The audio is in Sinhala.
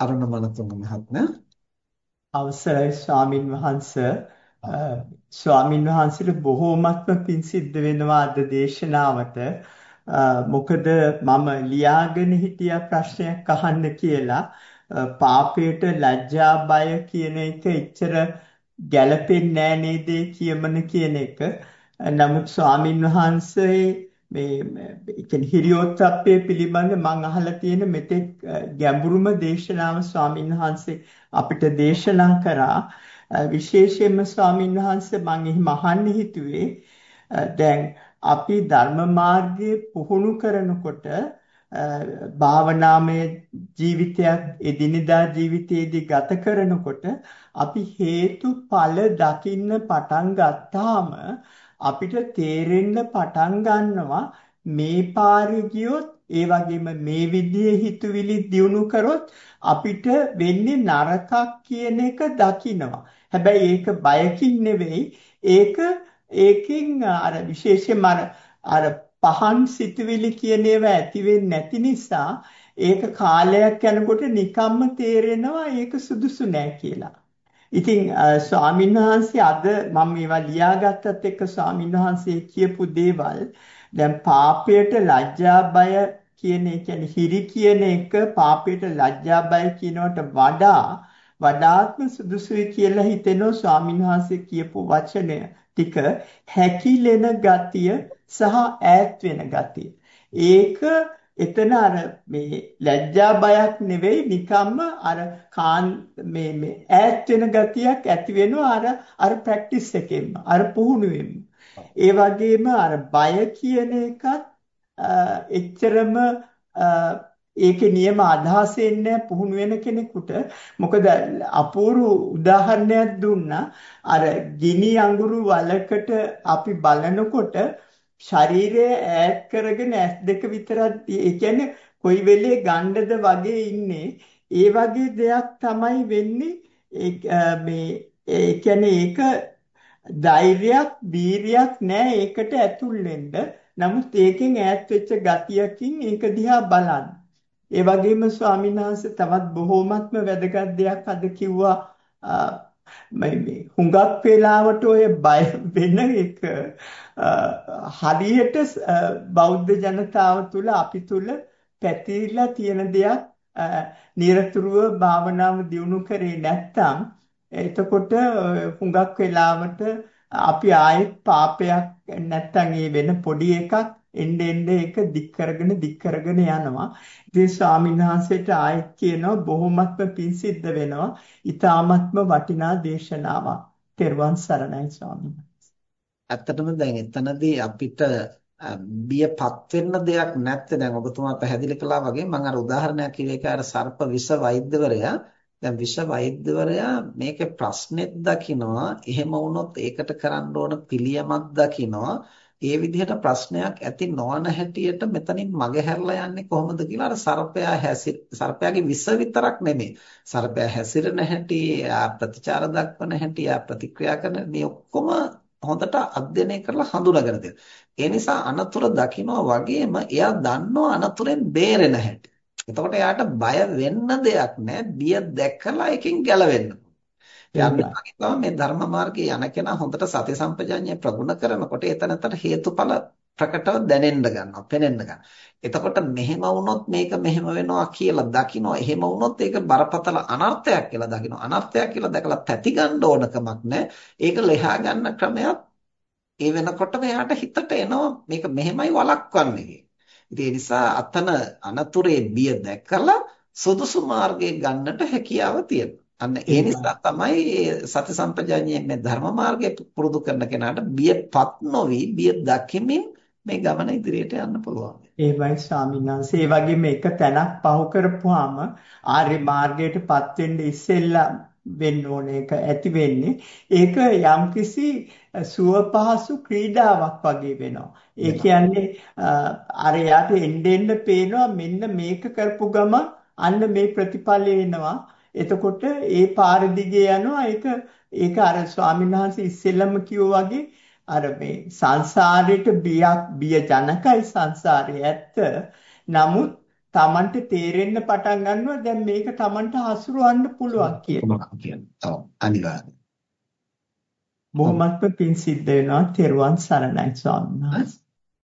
අරුණ මනතුංග මහත්මයා. අවසරයි ස්වාමින් වහන්ස. ස්වාමින් වහන්සේට බොහෝමත්ම පිං සිද්ධ වෙනවා අද දේශනාවට මොකද මම ලියාගෙන හිටිය ප්‍රශ්නයක් අහන්න කියලා පාපයට ලැජ්ජා බය කියන එක එච්චර ගැළපෙන්නේ නෑ නේද කියමන කියන එක. නමුත් ස්වාමින් වහන්සේ මේ කියන්නේ හිරියෝත්ප්පය පිළිබඳ මම අහලා තියෙන මෙතෙක් ගැඹුරුම දේශනාව ස්වාමින් වහන්සේ අපිට දේශනා කරා. විශේෂයෙන්ම ස්වාමින් වහන්සේ මම එහෙම අහන්න හිතුවේ දැන් අපි ධර්ම මාර්ගයේ පුහුණු කරනකොට භාවනාමය ජීවිතයක් එදිනෙදා ජීවිතයේදී ගත කරනකොට අපි හේතුඵල දකින්න පටන් ගත්තාම අපිට තේරෙන්න පටන් ගන්නවා මේ පාරේ ගියොත් ඒ වගේම මේ විදිහේ හිතුවිලි දියුණු කරොත් අපිට වෙන්නේ නරකක් කියන එක දකිනවා. හැබැයි ඒක බයකින් නෙවෙයි. ඒක ඒකෙන් අර විශේෂයෙන්ම අර අර පහන් සිතුවිලි කියන ඒවා ඇති වෙන්නේ නැති නිසා ඒක කාලයක් යනකොට නිකම්ම තේරෙනවා ඒක සුදුසු නෑ කියලා. ඉතින් ස්වාමීන් වහන්සේ අද මම මේවා ලියාගත්තත් එක්ක ස්වාමීන් වහන්සේ කියපු දේවල් දැන් පාපයට ලැජ්ජා බය කියන ඒ කියන්නේ හිරි කියන එක පාපයට ලැජ්ජා බය කියනවට වඩා වඩාත්ම සුදුසුයි කියලා හිතෙනවා ස්වාමීන් වහන්සේ කියපු වචනය ටික හැකිලෙන ගතිය සහ ඈත් වෙන ගතිය. ඒක එතන අර මේ ලැජ්ජා බයක් නෙවෙයි නිකම්ම අර කාන් මේ මේ ඈත් වෙන ගතියක් ඇති වෙනවා අර අර ප්‍රැක්ටිස් එකෙන්ම අර පුහුණුවෙන්ම ඒ වගේම අර බය කියන එකත් එච්චරම ඒකේ නියම අදහස එන්නේ පුහුණු වෙන කෙනෙකුට. මොකද අපූර්ව උදාහරණයක් දුන්නා. අර ගිනි අඟුරු වලකට අපි බලනකොට ශරීරය ඈත් කරගෙන ඇස් දෙක විතරක් ඒ කියන්නේ කොයි වෙලේ ගණ්ඩද වගේ ඉන්නේ ඒ වගේ දෙයක් තමයි වෙන්නේ මේ ඒ කියන්නේ ඒක ධෛර්යයක් වීරියක් නෑ ඒකට ඇතුල් වෙන්න. නමුත් ඒකෙන් ඈත් වෙච්ච ගතියකින් ඒක දිහා බලන්න. ඒ වගේම ස්වාමීන් වහන්සේ තවත් බොහෝමත්ම වැදගත් දෙයක් අද කිව්වා මේ හුඟක් වෙලාවට ඔය බය වෙන එක හරියට බෞද්ධ ජනතාව තුළ අපි තුළ පැතිරිලා තියෙන දෙයක් නිරතුරුව භාවනාව දියුණු කරේ නැත්නම් එතකොට හුඟක් වෙලාවට අපි ආයෙත් පාපයක් නැත්නම් ඒ වෙන පොඩි එකක් එන්න එන්න ඒක දික් කරගෙන දික් කරගෙන යනවා. ඉතින් ස්වාමීන් වහන්සේට ආයෙත් කියනවා බොහොමත්ම පිං සිද්ධ වෙනවා. ඊ타මත්ම වටිනා දේශනාවක්. තෙරුවන් සරණයි ස්වාමීන් ඇත්තටම දැන් එතනදී අපිට බියපත් වෙන්න දෙයක් නැත්තේ දැන් ඔබතුමා පැහැදිලි කළා වගේ මම අර උදාහරණයක් කිව්වේ ඒක අර සර්ප විෂ වෛද්‍යවරයා දැන් විෂ වෛද්‍යවරයා මේකේ ප්‍රශ්නෙත් දකිනවා එහෙම වුණොත් ඒකට කරන්න ඕන පිළියමක් දකිනවා ඒ විදිහට ප්‍රශ්නයක් ඇති නොවන හැටියට මෙතනින් මගහැරලා යන්නේ කොහොමද කියලා අර සර්පයා හැසි සර්පයාගේ විෂ විතරක් නෙමෙයි සර්පයා හැසිරෙන හැටි ප්‍රතිචාර දක්වන හැටි ප්‍රතික්‍රියා කරන මේ ඔක්කොම හොඳට අධ්‍යයනය කරලා හඳුනාගෙන තියෙනවා. ඒ නිසා අනතුර දකිනවා වගේම එයා දන්නවා අනතුරෙන් බේරෙන හැටි. එතකොට එයාට බය වෙන්න දෙයක් නැහැ. බිය දැකලා එකෙන් ගැලවෙන්න. එයා මේ ධර්ම මාර්ගයේ යන කෙනා හොඳට සති සම්පජාඤ්ඤය ප්‍රගුණ කරනකොට එතනතර හේතුඵල ප්‍රකටව දැනෙන්න ගන්නවා, පෙනෙන්න ගන්නවා. එතකොට මෙහෙම වුණොත් මේක මෙහෙම වෙනවා කියලා දකිනවා. එහෙම වුණොත් ඒක බරපතල අනර්ථයක් කියලා දකිනවා. අනර්ථයක් කියලා දැකලා පැති ගන්න ඕනකමක් නැහැ. ඒක ලෙහා ගන්න ක්‍රමයක් ඒ වෙනකොටම එයාට හිතට එනවා මේක මෙහෙමයි වළක්වන්නේ ඉතින් ඒ නිසා අතන අනතුරේ බිය දැකලා සුදුසු මාර්ගයේ ගන්නට හැකියාව තියෙනවා. අන්න ඒ නිසා තමයි සති සම්පජාඤ්ඤයේ මේ ධර්ම මාර්ගය පුරුදු කරන කෙනාට බියපත් නොවි බිය දකිමින් මේ ගමන ඉදිරියට යන්න පුළුවන්. ඒවයි ස්වාමීන් වහන්සේ ඒ වගේම එක තැනක් පහු කරපුවාම ආර්ය මාර්ගයටපත් වෙන්න ඉස්සෙල්ලා වෙන්න ඕන එක ඇති වෙන්නේ ඒක යම්කිසි සුව පහසු ක්‍රීඩාවක් වගේ වෙනවා. ඒ කියන්නේ අර යාට එන්න එන්න පේනවා මෙන්න මේක කරපු ගම අන්න මේ ප්‍රතිඵලය එනවා. එතකොට ඒ පාර දිගේ යනවා ඒක ඒක අර ස්වාමීන් වහන්සේ ඉස්සෙල්ලම කිව්වා වගේ අර මේ සංසාරේට බියක් බිය ජනකයි සංසාරේ ඇත්ත. නමුත් Tamanට තේරෙන්න පටන් ගන්නවා දැන් මේක Tamanට හසුරවන්න පුළුවන් කියලා. අනිවාර්යයෙන්. බොහොමත්ම පිං සිද්ධ වෙනවා තෙරුවන් සරණයි ස්වාමීන් වහන්සේ.